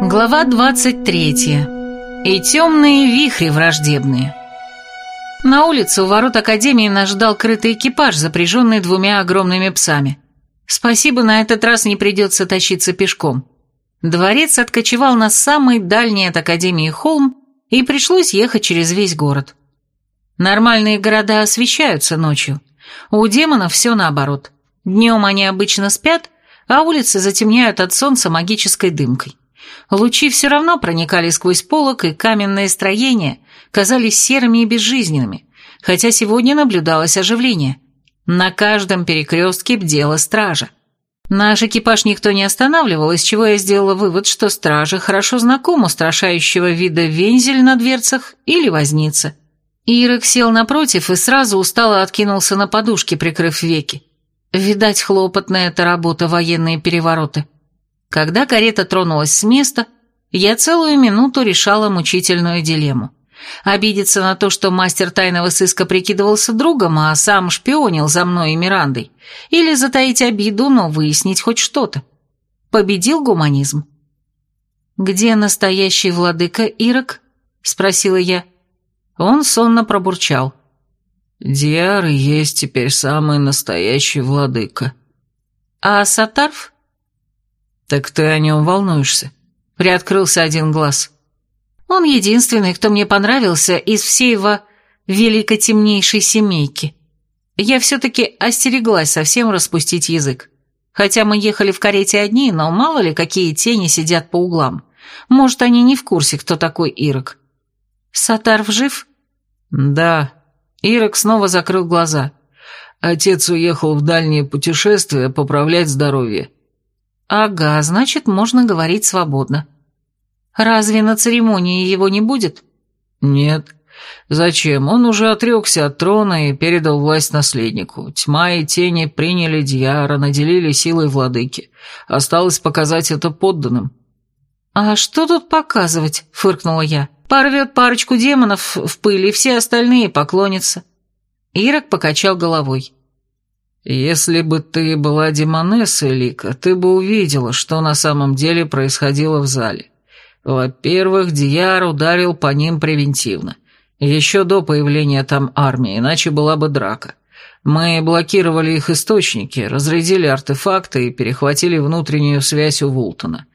Глава 23. И темные вихри враждебные. На улице у ворот Академии нас ждал крытый экипаж, запряженный двумя огромными псами. Спасибо, на этот раз не придется тащиться пешком. Дворец откочевал на самый дальний от Академии холм, и пришлось ехать через весь город. Нормальные города освещаются ночью. У демонов все наоборот. Днем они обычно спят, а улицы затемняют от солнца магической дымкой. Лучи все равно проникали сквозь полок, и каменные строения казались серыми и безжизненными, хотя сегодня наблюдалось оживление. На каждом перекрестке бдела стража. Наш экипаж никто не останавливал, из чего я сделала вывод, что стража хорошо знаком устрашающего вида вензель на дверцах или возница. Ирок сел напротив и сразу устало откинулся на подушке, прикрыв веки. Видать, хлопотная эта работа, военные перевороты. Когда карета тронулась с места, я целую минуту решала мучительную дилемму. Обидеться на то, что мастер тайного сыска прикидывался другом, а сам шпионил за мной и Мирандой, или затаить обиду, но выяснить хоть что-то. Победил гуманизм. «Где настоящий владыка Ирок?» — спросила я. Он сонно пробурчал. «Диар есть теперь самый настоящий владыка». «А Сатарф?» «Так ты о нем волнуешься?» Приоткрылся один глаз. Он единственный, кто мне понравился из всей его великотемнейшей семейки. Я все-таки остереглась совсем распустить язык. Хотя мы ехали в карете одни, но мало ли какие тени сидят по углам. Может, они не в курсе, кто такой Ирок. Сатарв жив? Да. Ирок снова закрыл глаза. Отец уехал в дальнее путешествие поправлять здоровье. Ага, значит, можно говорить свободно. Разве на церемонии его не будет? Нет. Зачем? Он уже отрекся от трона и передал власть наследнику. Тьма и тени приняли Дьяра, наделили силой владыки. Осталось показать это подданным. «А что тут показывать?» — фыркнула я. «Порвет парочку демонов в пыль, и все остальные поклонятся». Ирок покачал головой. «Если бы ты была демонессой, Лика, ты бы увидела, что на самом деле происходило в зале. Во-первых, Дияр ударил по ним превентивно. Еще до появления там армии, иначе была бы драка. Мы блокировали их источники, разрядили артефакты и перехватили внутреннюю связь у Вултона.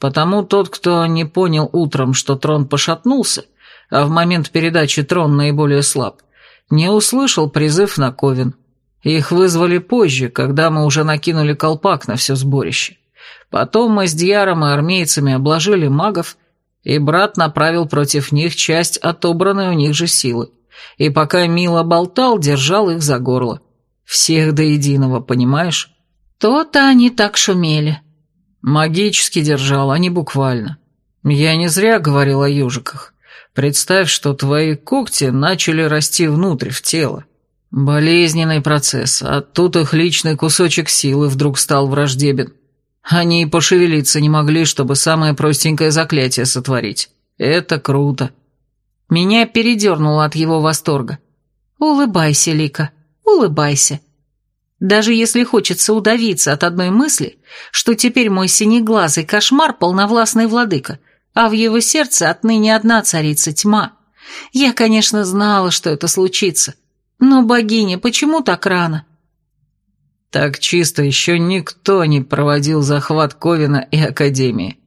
Потому тот, кто не понял утром, что трон пошатнулся, а в момент передачи трон наиболее слаб, не услышал призыв на Ковен. Их вызвали позже, когда мы уже накинули колпак на все сборище. Потом мы с Дьяром и армейцами обложили магов, и брат направил против них часть отобранной у них же силы. И пока Мила болтал, держал их за горло. Всех до единого, понимаешь? То-то они так шумели. Магически держал, а не буквально. Я не зря говорил о ежиках. Представь, что твои когти начали расти внутрь, в тело. Болезненный процесс, а тут их личный кусочек силы вдруг стал враждебен. Они и пошевелиться не могли, чтобы самое простенькое заклятие сотворить. Это круто. Меня передернуло от его восторга. Улыбайся, Лика, улыбайся. Даже если хочется удавиться от одной мысли, что теперь мой синеглазый кошмар полновластный владыка, а в его сердце отныне одна царица тьма. Я, конечно, знала, что это случится. Но, богиня, почему так рано? Так чисто еще никто не проводил захват Ковина и Академии.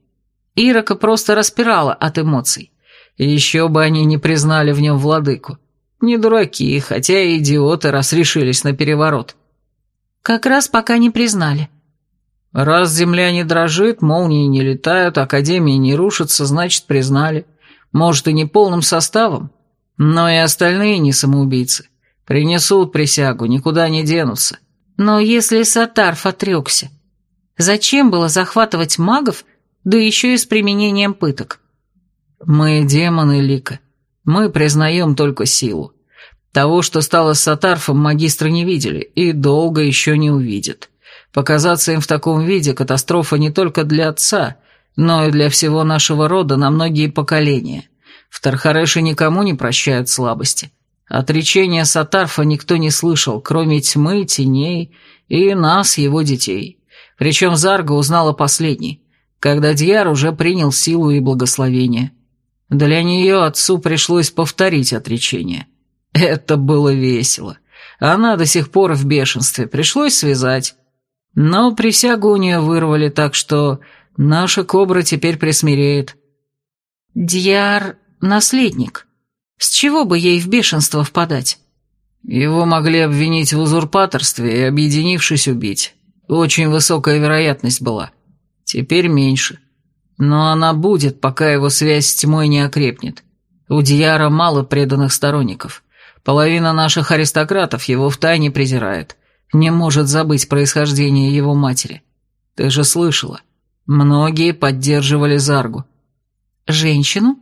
Ирока просто распирала от эмоций. Еще бы они не признали в нем владыку. Не дураки, хотя и идиоты, раз решились на переворот. Как раз пока не признали. Раз земля не дрожит, молнии не летают, Академии не рушатся, значит, признали. Может, и не полным составом, но и остальные не самоубийцы. Принесут присягу, никуда не денутся. Но если Сатарф отрекся, зачем было захватывать магов, да еще и с применением пыток? Мы демоны Лика. Мы признаем только силу. Того, что стало с Сатарфом, магистры не видели и долго еще не увидят. Показаться им в таком виде катастрофа не только для отца, но и для всего нашего рода на многие поколения. В Тархареше никому не прощают слабости. Отречения Сатарфа никто не слышал, кроме тьмы, теней и нас, его детей. Причем Зарга узнала последний, когда Дьяр уже принял силу и благословение. Для нее отцу пришлось повторить отречение. Это было весело. Она до сих пор в бешенстве, пришлось связать. Но присягу у нее вырвали, так что наша кобра теперь присмиреет. Дьяр — наследник. С чего бы ей в бешенство впадать? Его могли обвинить в узурпаторстве и, объединившись, убить. Очень высокая вероятность была. Теперь меньше. Но она будет, пока его связь с тьмой не окрепнет. У Дьяра мало преданных сторонников. Половина наших аристократов его втайне презирает. Не может забыть происхождение его матери. Ты же слышала. Многие поддерживали Заргу. Женщину?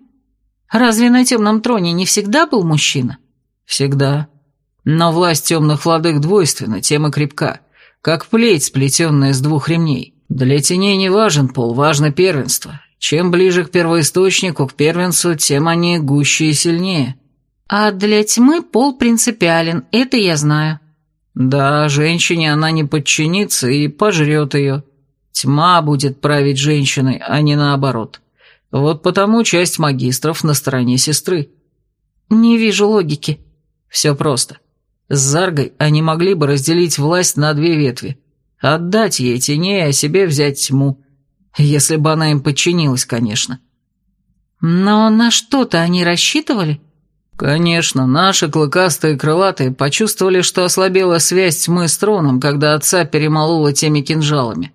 Разве на темном троне не всегда был мужчина? Всегда. Но власть темных владык двойственна, тем и крепка, как плеть, сплетенная с двух ремней. Для теней не важен пол, важно первенство. Чем ближе к первоисточнику, к первенцу, тем они гуще и сильнее. А для тьмы пол принципиален, это я знаю. Да, женщине она не подчинится и пожрет ее. Тьма будет править женщиной, а не наоборот. Вот потому часть магистров на стороне сестры. Не вижу логики. Все просто. С Заргой они могли бы разделить власть на две ветви. Отдать ей теней, а себе взять тьму. Если бы она им подчинилась, конечно. Но на что-то они рассчитывали? Конечно, наши клыкастые крылатые почувствовали, что ослабела связь тьмы с троном, когда отца перемолола теми кинжалами.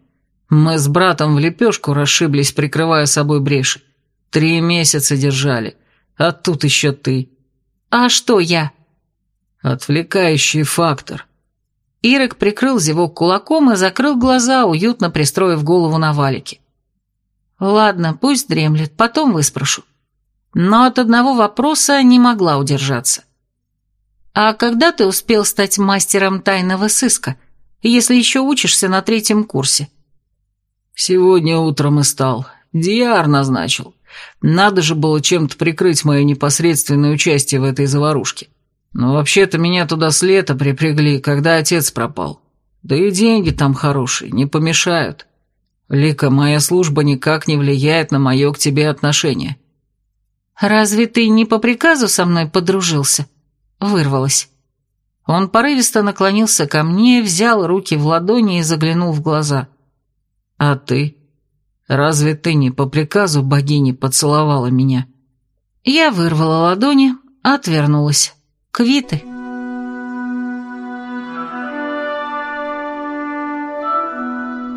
Мы с братом в лепешку расшиблись, прикрывая собой бреши. Три месяца держали, а тут еще ты. А что я? Отвлекающий фактор. Ирек прикрыл зевок кулаком и закрыл глаза, уютно пристроив голову на валике. Ладно, пусть дремлет, потом выспрошу но от одного вопроса не могла удержаться. «А когда ты успел стать мастером тайного сыска, если еще учишься на третьем курсе?» «Сегодня утром и стал. Диар назначил. Надо же было чем-то прикрыть мое непосредственное участие в этой заварушке. Но вообще-то меня туда с лета припрягли, когда отец пропал. Да и деньги там хорошие, не помешают. Лика, моя служба никак не влияет на мое к тебе отношение. «Разве ты не по приказу со мной подружился?» Вырвалась. Он порывисто наклонился ко мне, взял руки в ладони и заглянул в глаза. «А ты? Разве ты не по приказу богини поцеловала меня?» Я вырвала ладони, отвернулась. Квиты.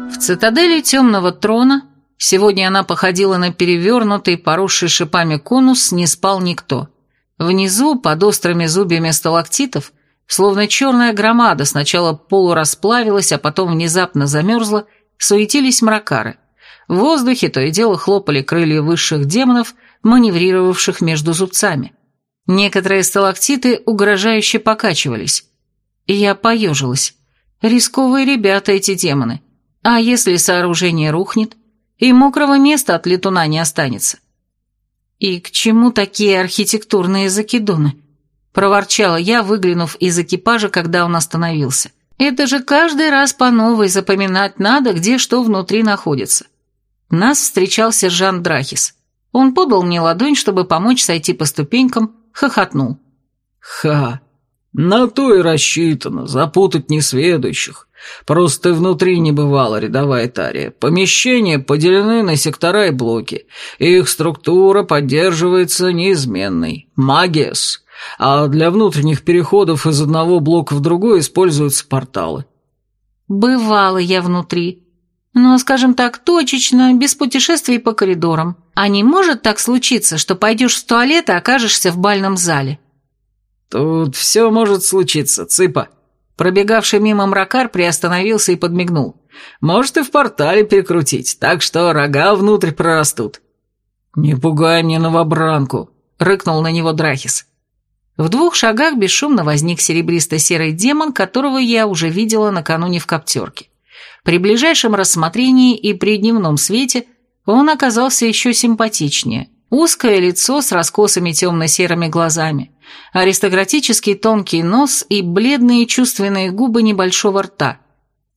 В цитадели темного трона Сегодня она походила на перевернутый, поросший шипами конус, не спал никто. Внизу, под острыми зубьями сталактитов, словно черная громада сначала полурасплавилась, а потом внезапно замерзла, суетились мракары. В воздухе то и дело хлопали крылья высших демонов, маневрировавших между зубцами. Некоторые сталактиты угрожающе покачивались. И я поежилась. Рисковые ребята эти демоны. А если сооружение рухнет? И мокрого места от летуна не останется. «И к чему такие архитектурные закидоны?» – проворчала я, выглянув из экипажа, когда он остановился. «Это же каждый раз по новой запоминать надо, где что внутри находится». Нас встречал сержант Драхис. Он подал мне ладонь, чтобы помочь сойти по ступенькам, хохотнул. «Ха! На то и рассчитано, запутать несведущих. Просто внутри не бывало, рядовая Тария. Помещения поделены на сектора и блоки. Их структура поддерживается неизменной. Магиас. А для внутренних переходов из одного блока в другой используются порталы. Бывало я внутри. Но, скажем так, точечно, без путешествий по коридорам. А не может так случиться, что пойдешь в туалет и окажешься в бальном зале? Тут все может случиться, цыпа. Пробегавший мимо мракар приостановился и подмигнул. «Может, и в портале перекрутить, так что рога внутрь прорастут». «Не пугай мне новобранку», — рыкнул на него Драхис. В двух шагах бесшумно возник серебристо-серый демон, которого я уже видела накануне в коптерке. При ближайшем рассмотрении и при дневном свете он оказался еще симпатичнее. Узкое лицо с раскосыми темно-серыми глазами, аристократический тонкий нос и бледные чувственные губы небольшого рта.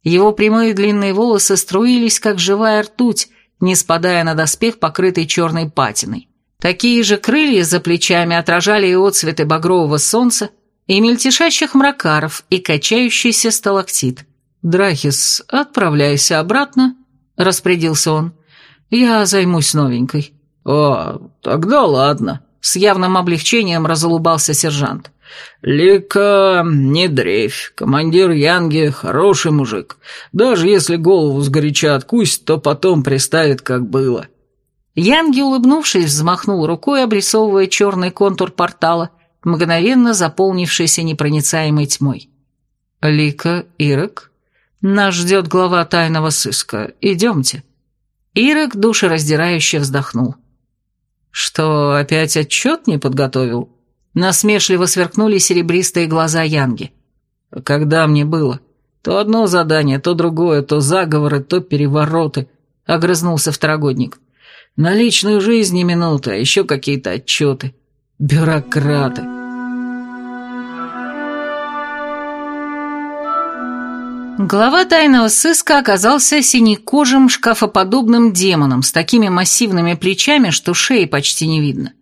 Его прямые длинные волосы струились, как живая ртуть, не спадая на доспех, покрытый черной патиной. Такие же крылья за плечами отражали и отцветы багрового солнца, и мельтешащих мракаров, и качающийся сталактит. «Драхис, отправляйся обратно», — распорядился он. «Я займусь новенькой». «О, тогда ладно», — с явным облегчением разулыбался сержант. «Лика, не дрейфь. Командир Янги — хороший мужик. Даже если голову сгоряча откусит, то потом приставит, как было». Янги, улыбнувшись, взмахнул рукой, обрисовывая черный контур портала, мгновенно заполнившийся непроницаемой тьмой. «Лика, Ирок, нас ждет глава тайного сыска. Идемте». Ирок душераздирающе вздохнул. «Что, опять отчет не подготовил?» Насмешливо сверкнули серебристые глаза Янги. «Когда мне было? То одно задание, то другое, то заговоры, то перевороты», — огрызнулся второгодник. «На личную жизнь не минута, а еще какие-то отчеты. Бюрократы». Глава тайного сыска оказался синекожим шкафоподобным демоном с такими массивными плечами, что шеи почти не видно.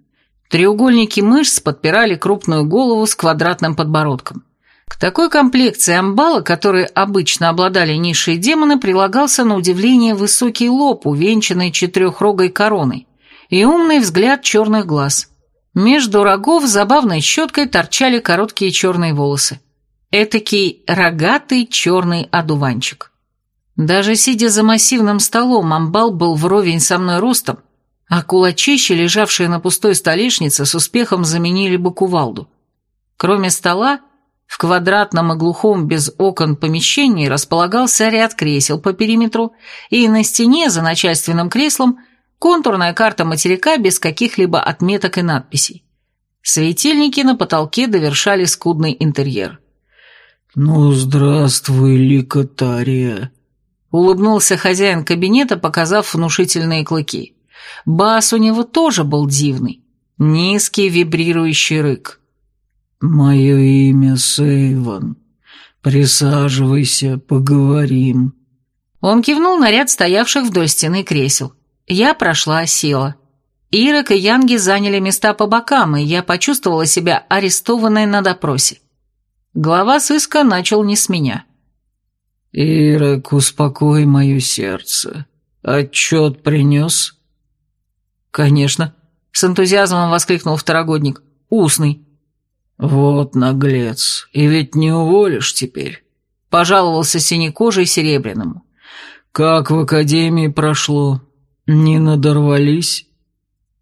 Треугольники мышц подпирали крупную голову с квадратным подбородком. К такой комплекции амбала, которые обычно обладали низшие демоны, прилагался на удивление высокий лоб, увенчанный четырехрогой короной, и умный взгляд черных глаз. Между рогов забавной щеткой торчали короткие черные волосы. Этакий рогатый черный одуванчик. Даже сидя за массивным столом, амбал был вровень со мной ростом, а кулачища, лежавшие на пустой столешнице, с успехом заменили бы кувалду. Кроме стола, в квадратном и глухом без окон помещении располагался ряд кресел по периметру, и на стене за начальственным креслом контурная карта материка без каких-либо отметок и надписей. Светильники на потолке довершали скудный интерьер. «Ну, здравствуй, ликотария», — улыбнулся хозяин кабинета, показав внушительные клыки. Бас у него тоже был дивный, низкий вибрирующий рык. «Мое имя Сейван. Присаживайся, поговорим». Он кивнул на ряд стоявших вдоль стены кресел. Я прошла, села. Ирок и Янги заняли места по бокам, и я почувствовала себя арестованной на допросе. Глава сыска начал не с меня. «Ирок, успокой мое сердце. Отчет принес?» «Конечно», — с энтузиазмом воскликнул второгодник. «Устный». «Вот наглец. И ведь не уволишь теперь», — пожаловался синекожий серебряному. «Как в академии прошло? Не надорвались?»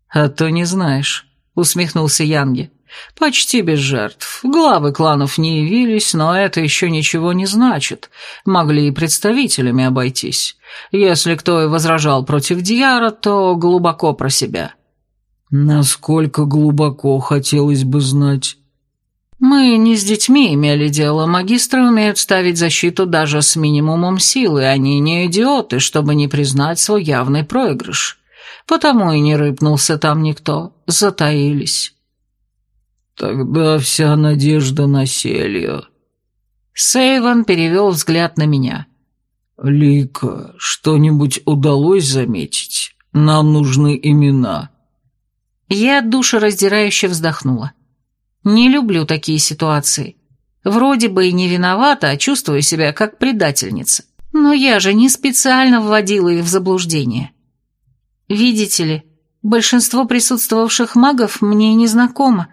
«А то не знаешь», — усмехнулся Янги. Почти без жертв. Главы кланов не явились, но это еще ничего не значит. Могли и представителями обойтись. Если кто и возражал против Дьяра, то глубоко про себя. Насколько глубоко, хотелось бы знать. Мы не с детьми имели дело. Магистры умеют ставить защиту даже с минимумом силы. Они не идиоты, чтобы не признать свой явный проигрыш. Потому и не рыпнулся там никто. Затаились. «Тогда вся надежда на Селью». Сейван перевел взгляд на меня. «Лика, что-нибудь удалось заметить? Нам нужны имена». Я душераздирающе вздохнула. Не люблю такие ситуации. Вроде бы и не виновата, а чувствую себя как предательница. Но я же не специально вводила их в заблуждение. Видите ли, большинство присутствовавших магов мне не знакомо,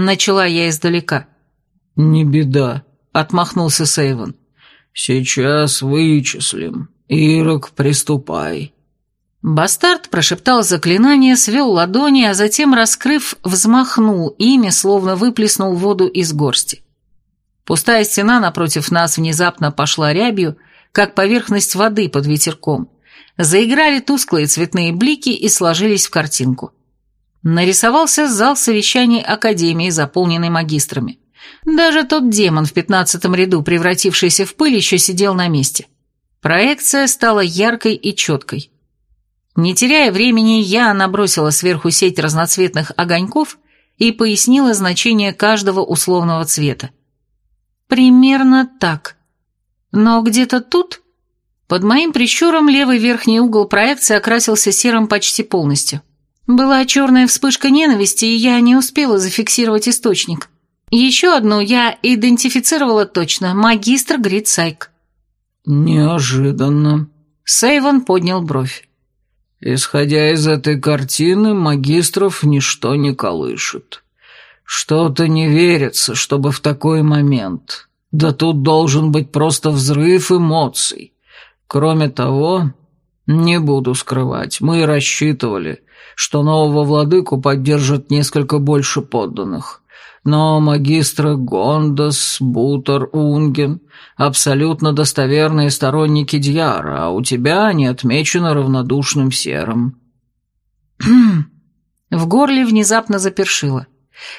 Начала я издалека. «Не беда», — отмахнулся Сейвен. «Сейчас вычислим. Ирок, приступай». Бастард прошептал заклинание, свел ладони, а затем, раскрыв, взмахнул ими, словно выплеснул воду из горсти. Пустая стена напротив нас внезапно пошла рябью, как поверхность воды под ветерком. Заиграли тусклые цветные блики и сложились в картинку нарисовался зал совещаний Академии, заполненный магистрами. Даже тот демон в пятнадцатом ряду, превратившийся в пыль, еще сидел на месте. Проекция стала яркой и четкой. Не теряя времени, я набросила сверху сеть разноцветных огоньков и пояснила значение каждого условного цвета. Примерно так. Но где-то тут, под моим прищуром, левый верхний угол проекции окрасился серым почти полностью. Была черная вспышка ненависти, и я не успела зафиксировать источник. Еще одну я идентифицировала точно – магистр Гритсайк. «Неожиданно». Сейвон поднял бровь. Исходя из этой картины, магистров ничто не колышет. Что-то не верится, чтобы в такой момент. Да тут должен быть просто взрыв эмоций. Кроме того, не буду скрывать, мы рассчитывали, что нового владыку поддержат несколько больше подданных но магистры Гондас, Бутер, Унген — абсолютно достоверные сторонники Дьяра, а у тебя они отмечены равнодушным серым». В горле внезапно запершило.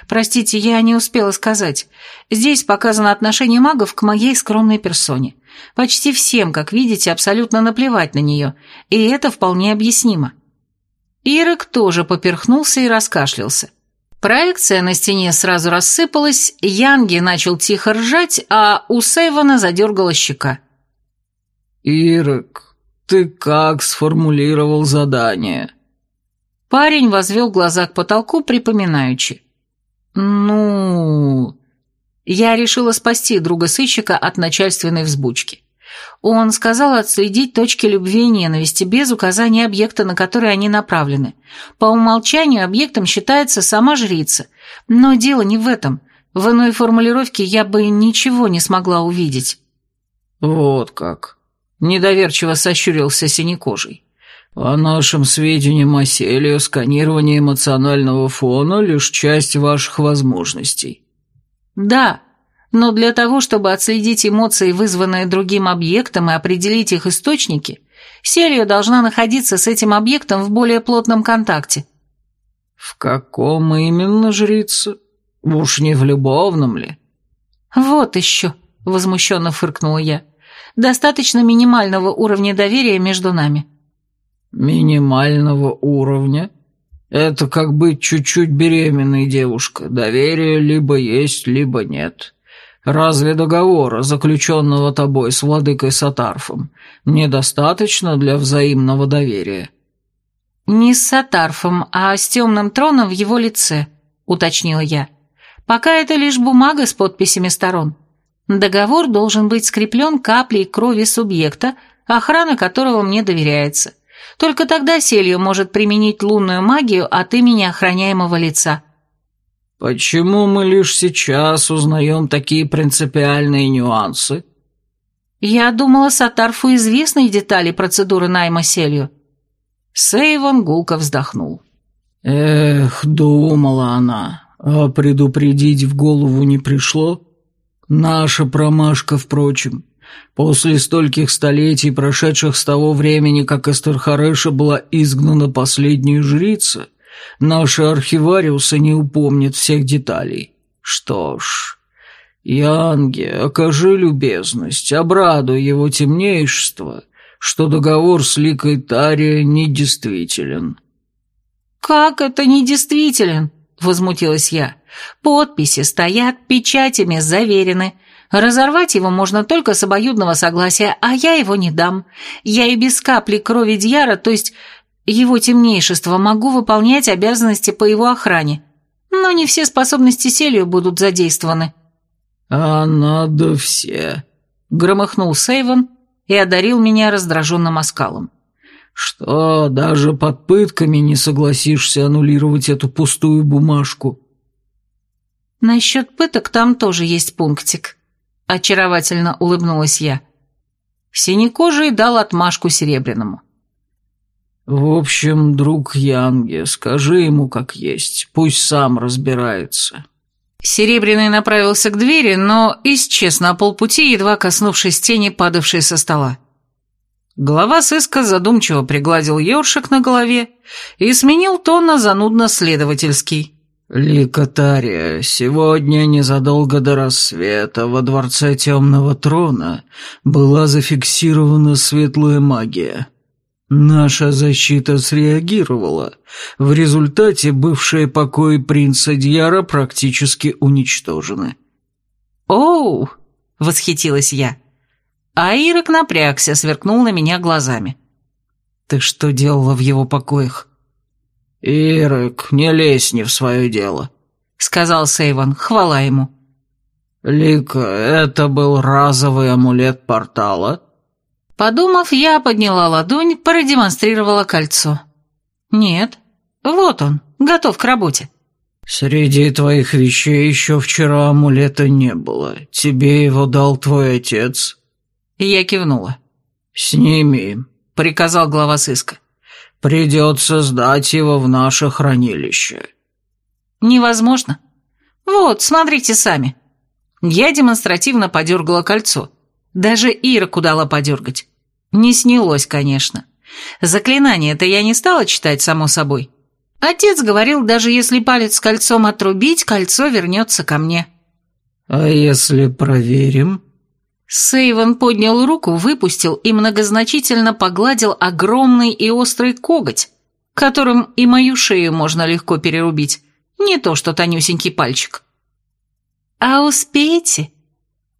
«Простите, я не успела сказать. Здесь показано отношение магов к моей скромной персоне. Почти всем, как видите, абсолютно наплевать на нее, и это вполне объяснимо». Ирок тоже поперхнулся и раскашлялся. Проекция на стене сразу рассыпалась, Янги начал тихо ржать, а у Сейвана задергала щека. «Ирок, ты как сформулировал задание?» Парень возвел глаза к потолку, припоминаючи. «Ну...» Я решила спасти друга сыщика от начальственной взбучки. Он сказал отследить точки любви и ненависти без указания объекта, на который они направлены. По умолчанию объектом считается сама жрица. Но дело не в этом. В иной формулировке я бы ничего не смогла увидеть. «Вот как!» – недоверчиво сощурился синекожий. «По нашим сведениям о селе, сканирование эмоционального фона – лишь часть ваших возможностей». «Да», но для того, чтобы отследить эмоции, вызванные другим объектом, и определить их источники, Селия должна находиться с этим объектом в более плотном контакте. «В каком именно, жрица? Уж не в любовном ли?» «Вот еще», — возмущенно фыркнула я. «Достаточно минимального уровня доверия между нами». «Минимального уровня? Это как быть чуть-чуть беременной девушка. Доверие либо есть, либо нет». Разве договора, заключенного тобой с владыкой Сатарфом, недостаточно для взаимного доверия?» «Не с Сатарфом, а с темным троном в его лице», — уточнила я. «Пока это лишь бумага с подписями сторон. Договор должен быть скреплен каплей крови субъекта, охрана которого мне доверяется. Только тогда Селью может применить лунную магию от имени охраняемого лица». «Почему мы лишь сейчас узнаем такие принципиальные нюансы?» «Я думала, Сатарфу известны детали процедуры найма селью». Сейвон гулко вздохнул. «Эх, думала она, а предупредить в голову не пришло? Наша промашка, впрочем. После стольких столетий, прошедших с того времени, как Эстерхареша была изгнана последняя жрица, Наши архивариусы не упомнят всех деталей. Что ж, Янге, окажи любезность, обрадуй его темнейшество, что договор с Ликой Тария недействителен». «Как это недействителен?» — возмутилась я. «Подписи стоят, печатями заверены. Разорвать его можно только с обоюдного согласия, а я его не дам. Я и без капли крови Дьяра, то есть его темнейшество могу выполнять обязанности по его охране, но не все способности селью будут задействованы». «А надо все», — громыхнул Сейвен и одарил меня раздраженным оскалом. «Что, даже под пытками не согласишься аннулировать эту пустую бумажку?» «Насчет пыток там тоже есть пунктик», — очаровательно улыбнулась я. Синекожий дал отмашку Серебряному. «В общем, друг Янге, скажи ему как есть, пусть сам разбирается». Серебряный направился к двери, но исчез на полпути, едва коснувшись тени, падавшей со стола. Глава сыска задумчиво пригладил ёршик на голове и сменил тон на занудно-следовательский. «Ликотария, сегодня, незадолго до рассвета, во дворце Темного Трона была зафиксирована светлая магия». Наша защита среагировала. В результате бывшие покои принца Дьяра практически уничтожены. «Оу!» — восхитилась я. А Ирок напрягся, сверкнул на меня глазами. «Ты что делала в его покоях?» «Ирок, не лезь не в свое дело», — сказал Сейван, хвала ему. «Лика, это был разовый амулет портала?» Подумав, я подняла ладонь, продемонстрировала кольцо. «Нет, вот он, готов к работе». «Среди твоих вещей еще вчера амулета не было. Тебе его дал твой отец». Я кивнула. «Сними», — приказал глава сыска. «Придется сдать его в наше хранилище». «Невозможно. Вот, смотрите сами». Я демонстративно подергала кольцо. Даже Ира кудала подергать. Не снялось, конечно. Заклинание-то я не стала читать, само собой. Отец говорил, даже если палец с кольцом отрубить, кольцо вернется ко мне. «А если проверим?» Сейвен поднял руку, выпустил и многозначительно погладил огромный и острый коготь, которым и мою шею можно легко перерубить, не то что тонюсенький пальчик. «А успеете?»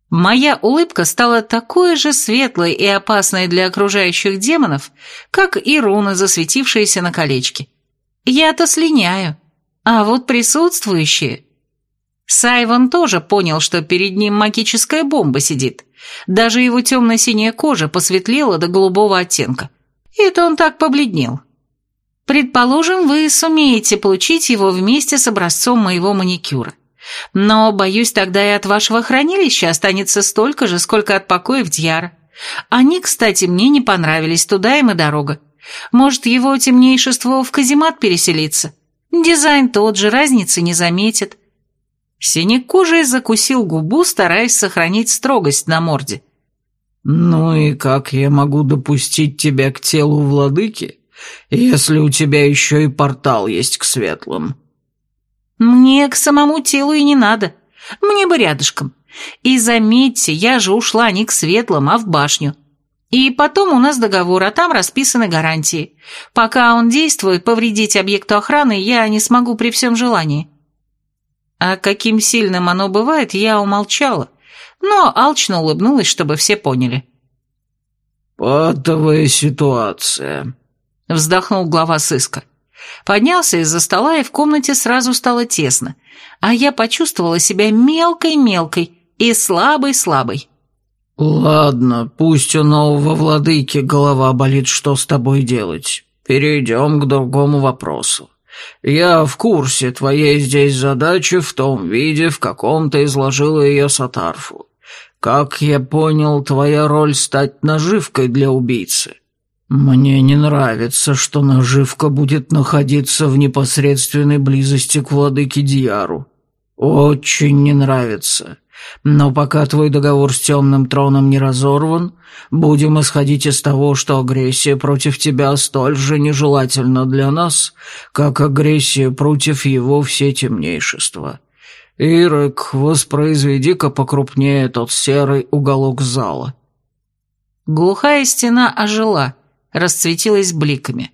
Моя улыбка стала такой же светлой и опасной для окружающих демонов, как и руны, засветившиеся на колечке. Я-то слиняю, а вот присутствующие... Сайвон тоже понял, что перед ним магическая бомба сидит. Даже его темно-синяя кожа посветлела до голубого оттенка. И это он так побледнел. Предположим, вы сумеете получить его вместе с образцом моего маникюра. Но, боюсь, тогда и от вашего хранилища останется столько же, сколько от покоев Дьяра. Они, кстати, мне не понравились, туда им и дорога. Может, его темнейшество в каземат переселится? Дизайн тот же, разницы не заметит. Синекожий закусил губу, стараясь сохранить строгость на морде. «Ну и как я могу допустить тебя к телу владыки, если у тебя еще и портал есть к светлым?» Мне к самому телу и не надо. Мне бы рядышком. И заметьте, я же ушла не к светлым, а в башню. И потом у нас договор, а там расписаны гарантии. Пока он действует, повредить объекту охраны я не смогу при всем желании. А каким сильным оно бывает, я умолчала, но алчно улыбнулась, чтобы все поняли. «Патовая ситуация», — вздохнул глава сыска. Поднялся из-за стола, и в комнате сразу стало тесно, а я почувствовала себя мелкой-мелкой и слабой-слабой. «Ладно, пусть у нового владыки голова болит, что с тобой делать. Перейдем к другому вопросу. Я в курсе твоей здесь задачи в том виде, в каком ты изложила ее Сатарфу. Как я понял, твоя роль стать наживкой для убийцы. «Мне не нравится, что наживка будет находиться в непосредственной близости к владыке Диару. Очень не нравится. Но пока твой договор с темным троном не разорван, будем исходить из того, что агрессия против тебя столь же нежелательна для нас, как агрессия против его все темнейшества. Ирек, воспроизведи-ка покрупнее тот серый уголок зала». Глухая стена ожила — расцветилась бликами.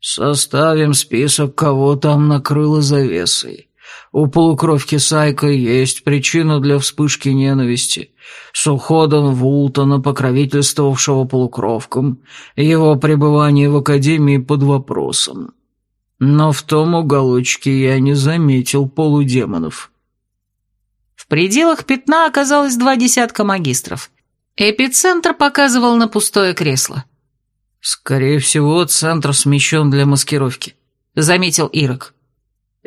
«Составим список, кого там накрыло завесой. У полукровки Сайка есть причина для вспышки ненависти. С уходом Вултона, покровительствовавшего полукровкам, его пребывание в Академии под вопросом. Но в том уголочке я не заметил полудемонов». В пределах пятна оказалось два десятка магистров. Эпицентр показывал на пустое кресло. «Скорее всего, центр смещен для маскировки», — заметил Ирок.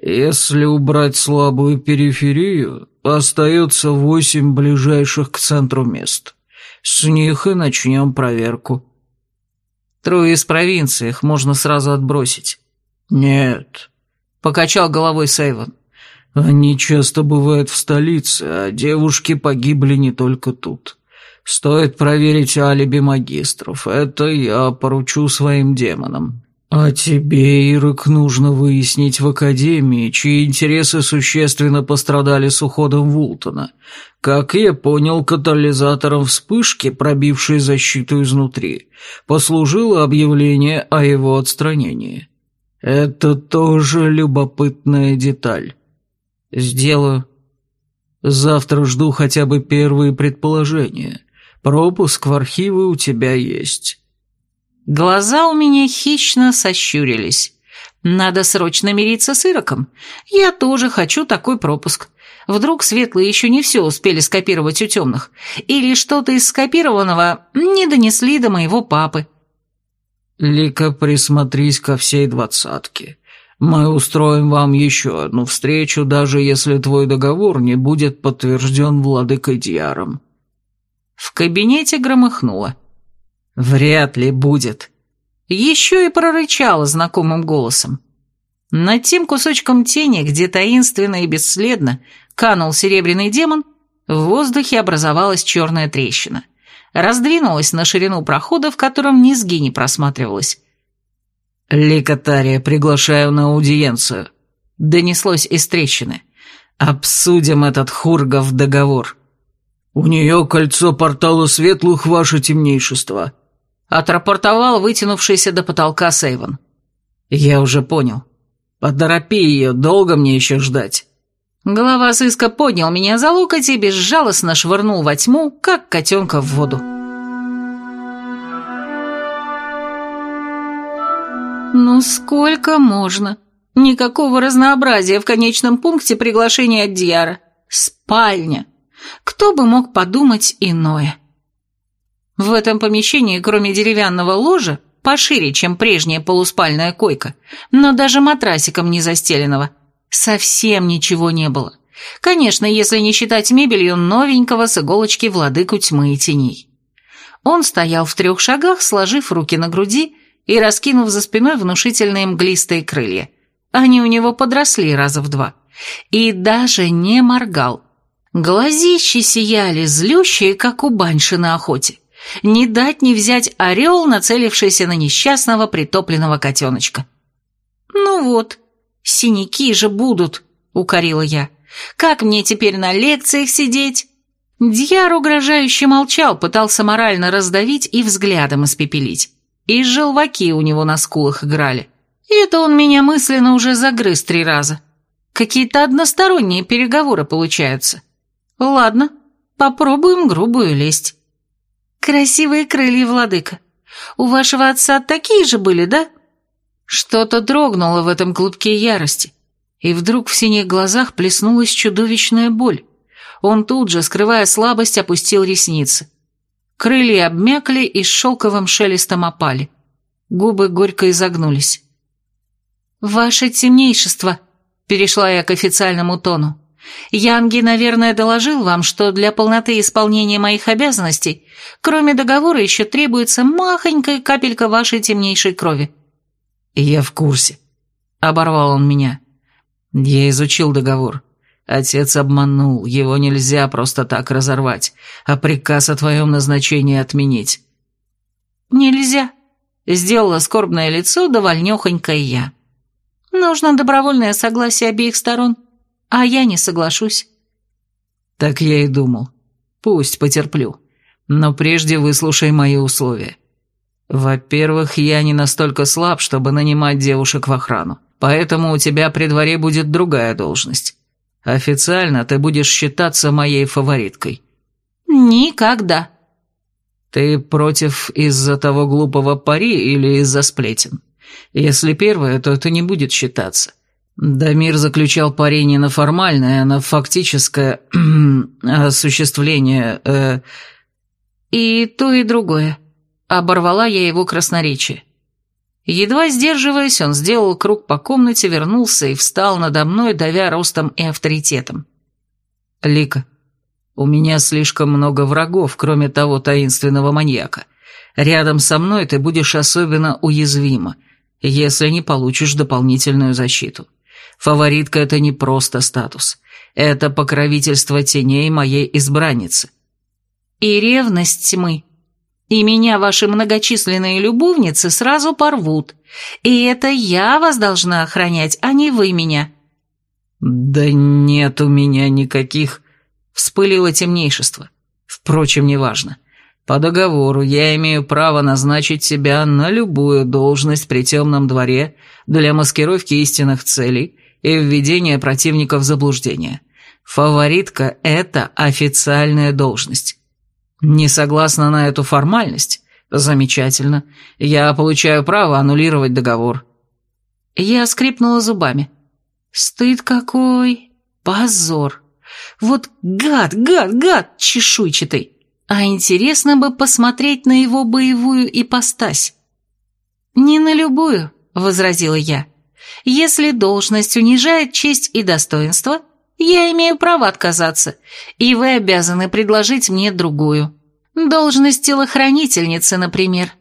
«Если убрать слабую периферию, остается восемь ближайших к центру мест. С них и начнем проверку». «Трое из провинции, их можно сразу отбросить». «Нет», — покачал головой Сейван. «Они часто бывают в столице, а девушки погибли не только тут». Стоит проверить алиби магистров. Это я поручу своим демонам». «А тебе, Ирок, нужно выяснить в Академии, чьи интересы существенно пострадали с уходом Вултона. Как я понял, катализатором вспышки, пробившей защиту изнутри, послужило объявление о его отстранении. Это тоже любопытная деталь. Сделаю. Завтра жду хотя бы первые предположения. Пропуск в архивы у тебя есть». Глаза у меня хищно сощурились. Надо срочно мириться с Ироком. Я тоже хочу такой пропуск. Вдруг светлые еще не все успели скопировать у темных. Или что-то из скопированного не донесли до моего папы. «Лика, присмотрись ко всей двадцатке. Мы устроим вам еще одну встречу, даже если твой договор не будет подтвержден владыкой Дьяром». В кабинете громыхнуло. «Вряд ли будет». Еще и прорычала знакомым голосом. Над тем кусочком тени, где таинственно и бесследно канул серебряный демон, в воздухе образовалась черная трещина. Раздвинулась на ширину прохода, в котором низги не просматривалось. «Ликотария, приглашаю на аудиенцию», — донеслось из трещины. «Обсудим этот хургов договор». «У нее кольцо портала светлых, ваше темнейшество», — отрапортовал вытянувшийся до потолка Сейвен. «Я уже понял. Поторопи ее, долго мне еще ждать». Голова сыска поднял меня за локоть и безжалостно швырнул во тьму, как котенка в воду. «Ну сколько можно? Никакого разнообразия в конечном пункте приглашения от Дьяра. Спальня. Кто бы мог подумать иное?» В этом помещении, кроме деревянного ложа, пошире, чем прежняя полуспальная койка, но даже матрасиком не застеленного, совсем ничего не было. Конечно, если не считать мебелью новенького с иголочки владыку тьмы и теней. Он стоял в трех шагах, сложив руки на груди и раскинув за спиной внушительные мглистые крылья. Они у него подросли раза в два. И даже не моргал. Глазищи сияли, злющие, как у баньши на охоте. Не дать не взять орел, нацелившийся на несчастного притопленного котеночка. «Ну вот, синяки же будут», — укорила я. «Как мне теперь на лекциях сидеть?» Дьяр угрожающе молчал, пытался морально раздавить и взглядом испепелить. И желваки у него на скулах играли. И это он меня мысленно уже загрыз три раза. Какие-то односторонние переговоры получаются. Ладно, попробуем грубую лесть. «Красивые крылья, владыка. У вашего отца такие же были, да?» Что-то дрогнуло в этом клубке ярости, и вдруг в синих глазах плеснулась чудовищная боль. Он тут же, скрывая слабость, опустил ресницы. Крылья обмякли и с шелковым шелестом опали. Губы горько изогнулись. «Ваше темнейшество», — перешла я к официальному тону, Янги, наверное, доложил вам, что для полноты исполнения моих обязанностей, кроме договора, еще требуется махонькая капелька вашей темнейшей крови». «Я в курсе», — оборвал он меня. «Я изучил договор. Отец обманул, его нельзя просто так разорвать, а приказ о твоем назначении отменить». «Нельзя», — сделала скорбное лицо довольнёхонькая я. «Нужно добровольное согласие обеих сторон» а я не соглашусь». «Так я и думал. Пусть потерплю. Но прежде выслушай мои условия. Во-первых, я не настолько слаб, чтобы нанимать девушек в охрану, поэтому у тебя при дворе будет другая должность. Официально ты будешь считаться моей фавориткой». «Никогда». «Ты против из-за того глупого пари или из-за сплетен? Если первое, то это не будет считаться». Дамир заключал пари не на формальное, на фактическое осуществление... Э... И то, и другое. Оборвала я его красноречие. Едва сдерживаясь, он сделал круг по комнате, вернулся и встал надо мной, давя ростом и авторитетом. «Лика, у меня слишком много врагов, кроме того таинственного маньяка. Рядом со мной ты будешь особенно уязвима, если не получишь дополнительную защиту. Фаворитка — это не просто статус. Это покровительство теней моей избранницы. И ревность тьмы. И меня ваши многочисленные любовницы сразу порвут. И это я вас должна охранять, а не вы меня». «Да нет у меня никаких...» — вспылило темнейшество. «Впрочем, неважно. По договору я имею право назначить себя на любую должность при темном дворе для маскировки истинных целей и введения противника в заблуждение. Фаворитка – это официальная должность. Не согласна на эту формальность? Замечательно. Я получаю право аннулировать договор. Я скрипнула зубами. Стыд какой! Позор! Вот гад, гад, гад чешуйчатый! А интересно бы посмотреть на его боевую ипостась. «Не на любую», — возразила я. «Если должность унижает честь и достоинство, я имею право отказаться, и вы обязаны предложить мне другую. Должность телохранительницы, например».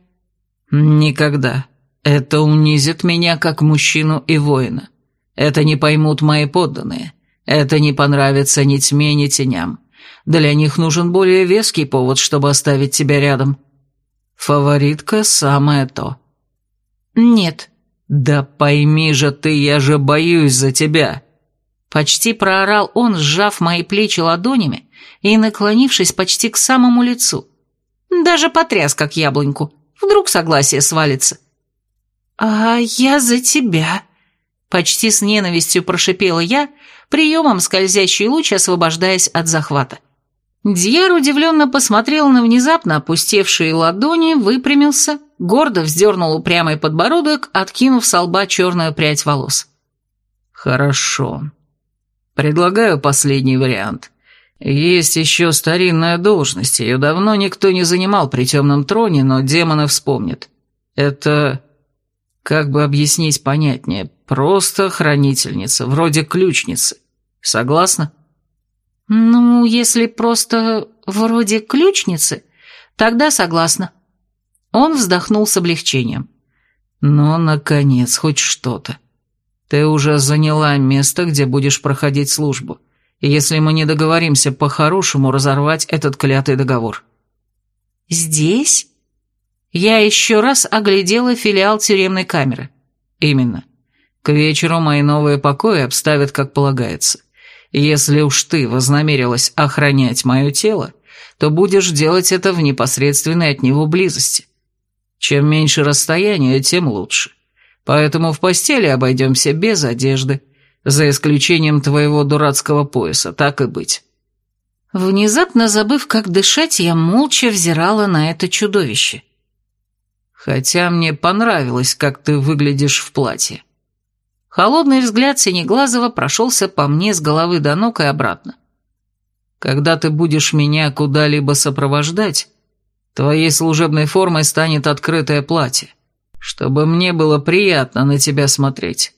«Никогда. Это унизит меня как мужчину и воина. Это не поймут мои подданные. Это не понравится ни тьме, ни теням. Для них нужен более веский повод, чтобы оставить тебя рядом. Фаворитка самое то. Нет. Да пойми же ты, я же боюсь за тебя. Почти проорал он, сжав мои плечи ладонями и наклонившись почти к самому лицу. Даже потряс, как яблоньку. Вдруг согласие свалится. «А я за тебя», — почти с ненавистью прошипела я, приемом скользящий луч, освобождаясь от захвата. Дьяр удивленно посмотрел на внезапно опустевшие ладони, выпрямился, гордо вздернул упрямый подбородок, откинув с лба черную прядь волос. «Хорошо. Предлагаю последний вариант. Есть еще старинная должность, ее давно никто не занимал при темном троне, но демоны вспомнят. Это... как бы объяснить понятнее, просто хранительница, вроде ключницы. Согласна?» «Ну, если просто вроде ключницы, тогда согласна». Он вздохнул с облегчением. «Ну, наконец, хоть что-то. Ты уже заняла место, где будешь проходить службу. И если мы не договоримся по-хорошему разорвать этот клятый договор». «Здесь?» Я еще раз оглядела филиал тюремной камеры. «Именно. К вечеру мои новые покои обставят, как полагается. Если уж ты вознамерилась охранять мое тело, то будешь делать это в непосредственной от него близости. Чем меньше расстояние, тем лучше. Поэтому в постели обойдемся без одежды, за исключением твоего дурацкого пояса, так и быть». Внезапно забыв, как дышать, я молча взирала на это чудовище. «Хотя мне понравилось, как ты выглядишь в платье. Холодный взгляд Синеглазого прошелся по мне с головы до ног и обратно. «Когда ты будешь меня куда-либо сопровождать, твоей служебной формой станет открытое платье, чтобы мне было приятно на тебя смотреть.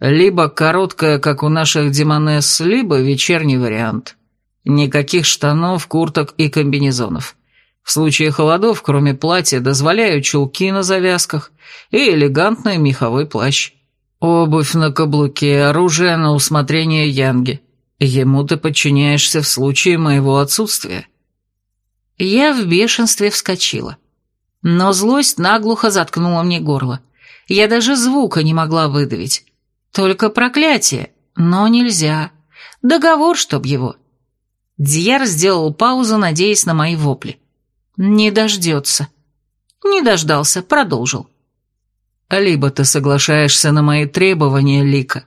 Либо короткое, как у наших демонесс, либо вечерний вариант. Никаких штанов, курток и комбинезонов». В случае холодов, кроме платья, дозволяю чулки на завязках и элегантный меховой плащ. «Обувь на каблуке, оружие на усмотрение Янги. Ему ты подчиняешься в случае моего отсутствия». Я в бешенстве вскочила. Но злость наглухо заткнула мне горло. Я даже звука не могла выдавить. Только проклятие, но нельзя. Договор, чтоб его. Дьяр сделал паузу, надеясь на мои вопли. Не дождется. Не дождался, продолжил. Либо ты соглашаешься на мои требования, Лика,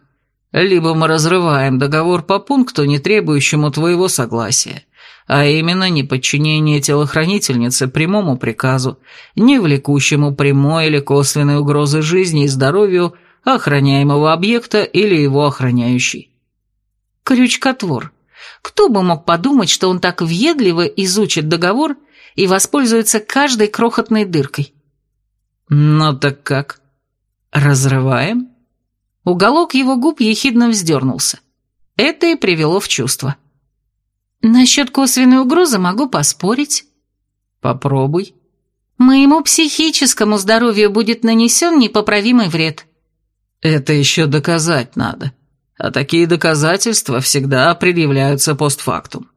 либо мы разрываем договор по пункту, не требующему твоего согласия, а именно неподчинение телохранительницы прямому приказу, не влекущему прямой или косвенной угрозы жизни и здоровью охраняемого объекта или его охраняющий. Крючкотвор. Кто бы мог подумать, что он так въедливо изучит договор и воспользуется каждой крохотной дыркой? Ну так как? «Разрываем?» Уголок его губ ехидно вздернулся. Это и привело в чувство. «Насчет косвенной угрозы могу поспорить». «Попробуй». «Моему психическому здоровью будет нанесен непоправимый вред». «Это еще доказать надо. А такие доказательства всегда предъявляются постфактум».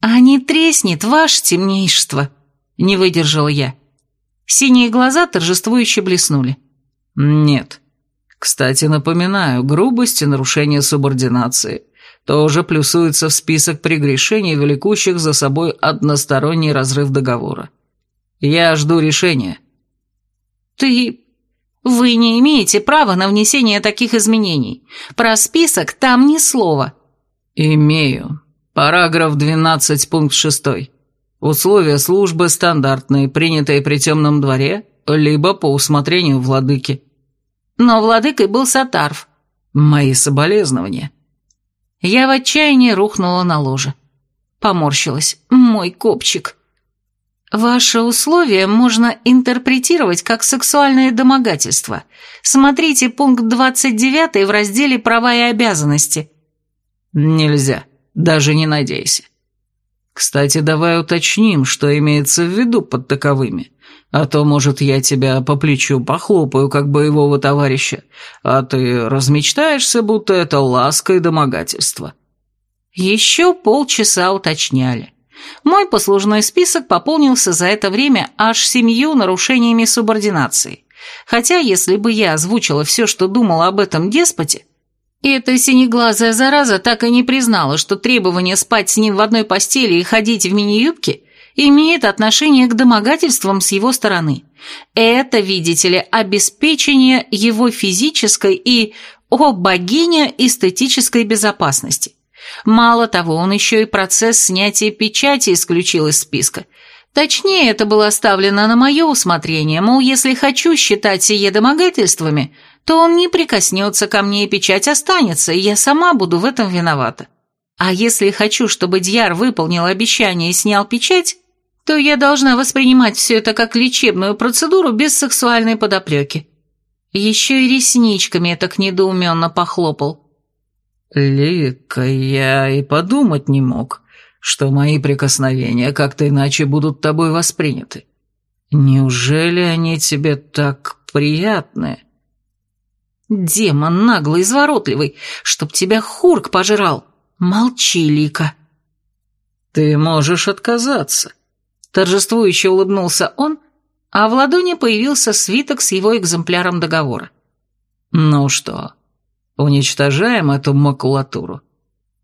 «А не треснет ваше темнейшество», Не выдержала я. Синие глаза торжествующе блеснули. Нет. Кстати, напоминаю, грубость и нарушение субординации тоже плюсуются в список прегрешений, влекущих за собой односторонний разрыв договора. Я жду решения. Ты... Вы не имеете права на внесение таких изменений. Про список там ни слова. Имею. Параграф 12, пункт 6. Условия службы стандартные, принятые при темном дворе, либо по усмотрению владыки. Но владыкой был Сатарф. Мои соболезнования. Я в отчаянии рухнула на ложе. Поморщилась. Мой копчик. Ваше условие можно интерпретировать как сексуальное домогательство. Смотрите пункт 29 в разделе «Права и обязанности». Нельзя. Даже не надейся. Кстати, давай уточним, что имеется в виду под таковыми. А то, может, я тебя по плечу похлопаю, как боевого товарища, а ты размечтаешься, будто это ласка и домогательство». Еще полчаса уточняли. Мой послужной список пополнился за это время аж семью нарушениями субординации. Хотя, если бы я озвучила все, что думала об этом деспоте, эта синеглазая зараза так и не признала, что требование спать с ним в одной постели и ходить в мини-юбке имеет отношение к домогательствам с его стороны. Это, видите ли, обеспечение его физической и, о богиня, эстетической безопасности. Мало того, он еще и процесс снятия печати исключил из списка. Точнее, это было оставлено на мое усмотрение, мол, если хочу считать сие домогательствами – то он не прикоснется ко мне, и печать останется, и я сама буду в этом виновата. А если хочу, чтобы Дьяр выполнил обещание и снял печать, то я должна воспринимать все это как лечебную процедуру без сексуальной подоплеки. Еще и ресничками так недоуменно похлопал. «Лика, я и подумать не мог, что мои прикосновения как-то иначе будут тобой восприняты. Неужели они тебе так приятны?» «Демон наглый, изворотливый, чтоб тебя хурк пожирал! Молчи, Лика!» «Ты можешь отказаться», — торжествующе улыбнулся он, а в ладони появился свиток с его экземпляром договора. «Ну что, уничтожаем эту макулатуру?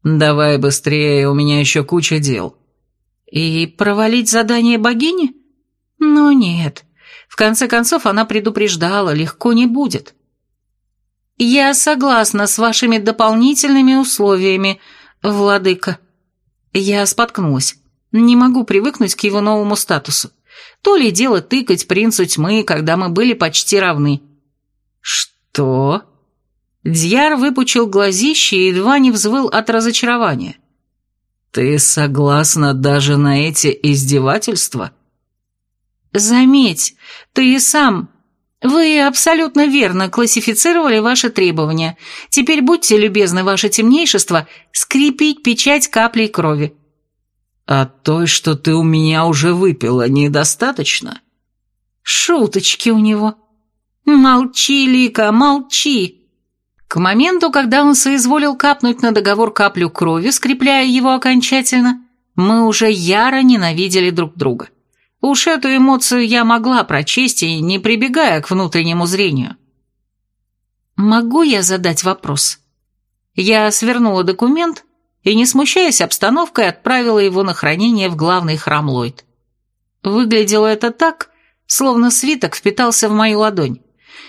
Давай быстрее, у меня еще куча дел». «И провалить задание богини? Ну нет, в конце концов она предупреждала, легко не будет». «Я согласна с вашими дополнительными условиями, владыка». Я споткнулась. Не могу привыкнуть к его новому статусу. То ли дело тыкать принцу тьмы, когда мы были почти равны. «Что?» Дьяр выпучил глазище и едва не взвыл от разочарования. «Ты согласна даже на эти издевательства?» «Заметь, ты и сам «Вы абсолютно верно классифицировали ваши требования. Теперь будьте любезны, ваше темнейшество, скрепить печать каплей крови». «А той, что ты у меня уже выпила, недостаточно?» «Шуточки у него». «Молчи, Лика, молчи!» К моменту, когда он соизволил капнуть на договор каплю крови, скрепляя его окончательно, мы уже яро ненавидели друг друга. Уж эту эмоцию я могла прочесть и не прибегая к внутреннему зрению. «Могу я задать вопрос?» Я свернула документ и, не смущаясь обстановкой, отправила его на хранение в главный храм Ллойд. Выглядело это так, словно свиток впитался в мою ладонь.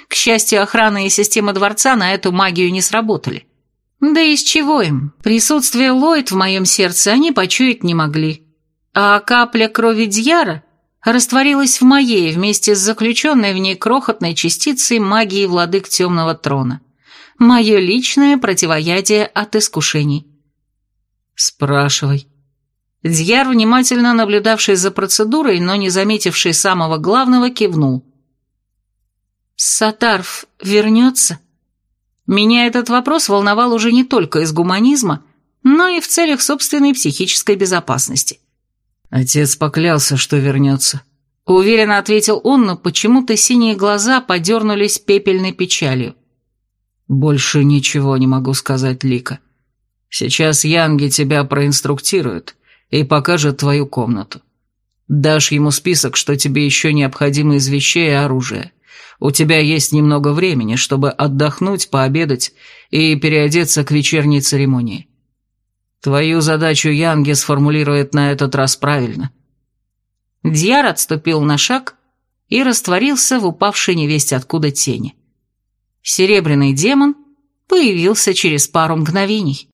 К счастью, охрана и система дворца на эту магию не сработали. Да из чего им? Присутствие Ллойд в моем сердце они почуять не могли. А капля крови Дьяра растворилась в моей вместе с заключенной в ней крохотной частицей магии владык темного трона. Мое личное противоядие от искушений. «Спрашивай». Дьяр, внимательно наблюдавший за процедурой, но не заметивший самого главного, кивнул. «Сатарф вернется?» Меня этот вопрос волновал уже не только из гуманизма, но и в целях собственной психической безопасности. «Отец поклялся, что вернется», — уверенно ответил он, но почему-то синие глаза подернулись пепельной печалью. «Больше ничего не могу сказать, Лика. Сейчас Янги тебя проинструктируют и покажет твою комнату. Дашь ему список, что тебе еще необходимо из вещей и оружия. У тебя есть немного времени, чтобы отдохнуть, пообедать и переодеться к вечерней церемонии. Твою задачу Янги сформулирует на этот раз правильно. Дьяр отступил на шаг и растворился в упавшей невесть откуда тени. Серебряный демон появился через пару мгновений.